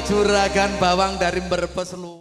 Juragan bawang dari Brebes lu.